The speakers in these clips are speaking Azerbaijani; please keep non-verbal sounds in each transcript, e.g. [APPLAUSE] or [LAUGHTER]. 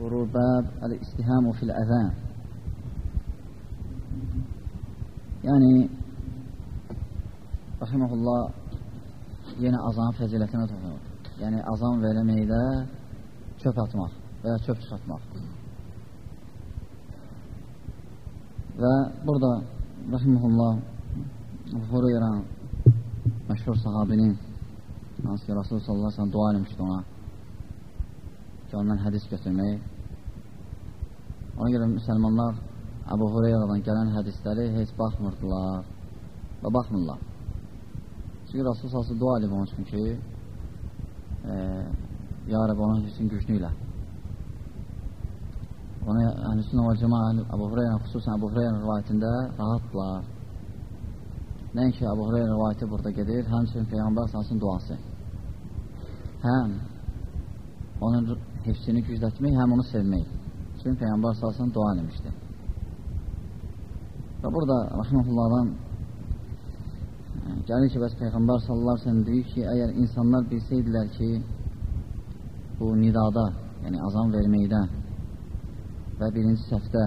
vurur bəb əl-istihamu fil-əzən. Yəni, Rəhiməhullah yenə azanın fəzilətinə toxunur. Yəni, azan verəməkdə çöp atmaq və ya çöp çıxartmaq. Və burada Rəhiməhullah Hureyra məşhur sahabinin hansı ki, Rasulullah sallallahu aleyhi dua eləmişdi ona ki, ondan hədis götürmək. Ona görə müsəlmanlar Əbu Hureyradan gələn hədisləri heç baxmırdılar və baxmırlar. Çünki Rasul salsı dua edib onun üçün ki, e, Ya Rəb onun üçün güclü ilə. Ona sünnə və cəmaə Əbu Hureyra xüsusən Əbu Hureyra rivayətində rahatlar. Nəinki Əbu Hureyra rivayəti burada gedir, həmçinin Peyğəmbər salsın duası. Həm onun hifsini güclətmək, həm onu sevmək. Çünki Peyğəmbər salsın dua eləmişdir. Və burada Rəhməhullahdan gəlir ki, bəs Peyğəmbər sallallahu aleyhi deyir ki, əgər insanlar bilsəydilər ki, bu nidada, yəni azan verməkdə və birinci səhvdə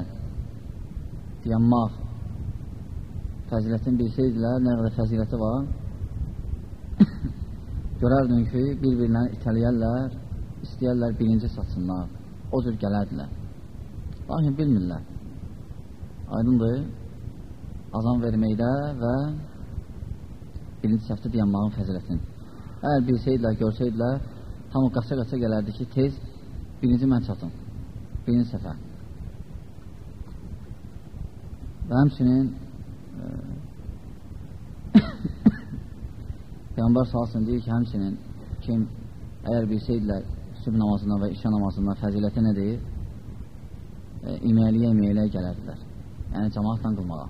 dayanmaq fəzilətini bilsəydilər, nə qədər fəziləti var, [COUGHS] görərdin ki, bir-birlərini itələyərlər, istəyərlər birinci satsınlar, o cür gələrdilər. Lakin bilmirlər. Aydındır, azan verməkdə və birinci səhvdə dayanmağın fəzilətini. Əgər bilsəydilər, görsəydilər, hamı qaça-qaça gələrdi ki, tez birinci mən çatım, birinci səfər. Və həmçinin e, [COUGHS] Peyğəmbər salsın deyir ki, həmçinin kim əgər bilsəydilər sübh namazından və işə namazından fəziləti nədir? E, iməyliyə iməyliyə gələrdilər. Yəni, cəmaatla qılmağa.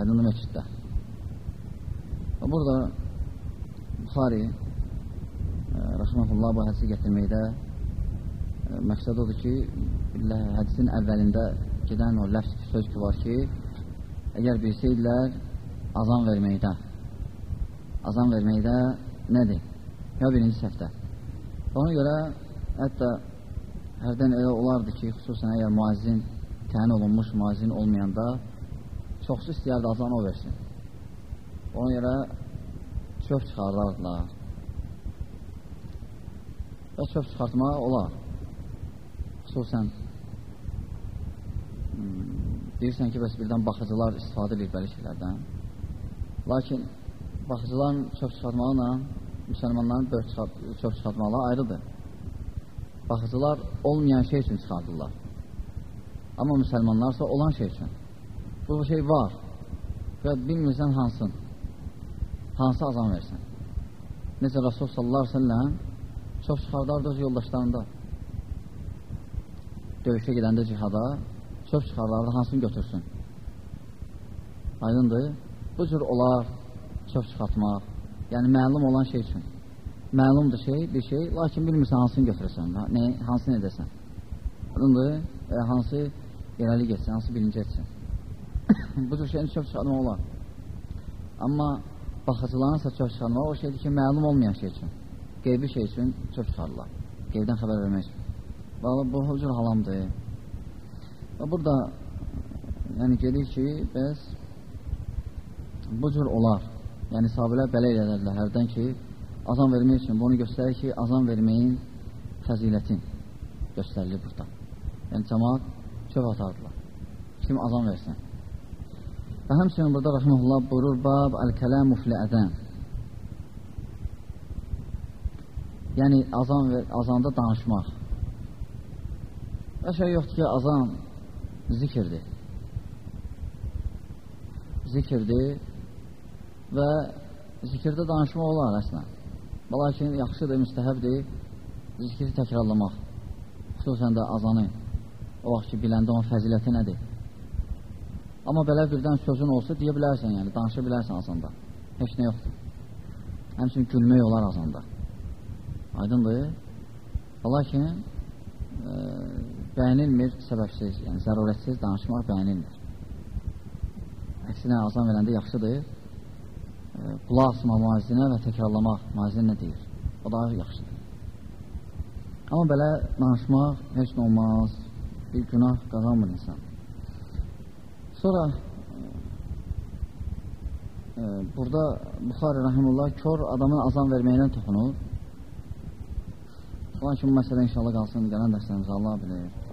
Aydınlı məsciddə. Və burada Buxari e, Rəxməhullah bu hədisi gətirməkdə e, məqsəd odur ki, hədisin əvvəlində gedən o ləfs söz ki var ki, əgər bilsəydilər azan verməkdə, azan verməkdə nədir? Ya birinci səhvdə. Ona görə hətta hərdən elə olardı ki, xüsusən əgər müazzin təyin olunmuş müazzin olmayanda çoxsu istəyərdi azan o versin. Ona görə çöp çıxardardılar. Və çöp çıxartmaq olar. Xüsusən hmm, deyirsən ki, bəs birdən baxıcılar istifadə edir belə şeylərdən. Lakin baxıcıların çöp çıxartmaqla müsəlmanların börk çox çıxartmaları ayrıdır. Baxıcılar olmayan şey üçün çıxardırlar. Amma müsəlmanlarsa olan şey üçün. Bu şey var və bilmirsən hansın, hansı azam versən. Necə Rasul sallallahu aleyhi ve sellem çox çıxardardı öz yoldaşlarında. Döyüşə gedəndə cihada çox çıxardardı, hansını götürsün. Aydındır. Bu cür olar çox çıxartmaq, Yəni məlum olan şey üçün. Məlumdur şey, bir şey, lakin bilmirsən hansını götürəsən, nə, hansını edəsən. Bundur, e, hansı irəli getsin, hansı birinci etsin. [COUGHS] Bu cür şeyin çox çıxarmaq olar. Amma baxıcılarınsa çox çıxarmaq o şeydir ki, məlum olmayan şey üçün. Qeybi şey üçün çox çıxarırlar. Qeybdən xəbər vermək üçün. Balı, bu cür halamdır. Və burada yəni gedir ki, bəs bu cür olar. Yəni sahabələr belə elədilər hərdən ki, azan vermək üçün bunu göstərir ki, azan verməyin fəzilətin göstərilir burada. Yəni cəmaat çöp atardılar. Kim azan versin. Və həmçinin burada rəhməhullah buyurur, bab əl-kələmu filə-ədən. Yəni azan və azanda danışmaq. Və şey yoxdur ki, azan zikirdir. Zikirdir və zikirdə danışmaq olar əslən. Lakin yaxşıdır, müstəhəbdir zikri təkrarlamaq. Xüsusən də azanı. O vaxt ki, biləndə onun fəziləti nədir? Amma belə birdən sözün olsa, deyə bilərsən, yəni, danışa bilərsən azanda. Heç nə yoxdur. Həmçin gülmək olar azanda. Aydındır. Lakin e, bəyənilmir səbəbsiz, yəni zərurətsiz danışmaq bəyənilmir. Əksinə, azan verəndə yaxşıdır qulaq asma müəzzinə və təkrarlamaq müəzzin nə deyir? O daha yaxşıdır. Amma belə danışmaq heç nə olmaz, bir günah qazanmır insan. Sonra e, burada Buxari Rahimullah kör adamın azan verməyinə toxunur. Lakin bu məsələ inşallah qalsın, gələn dərslərimizə Allah bilir.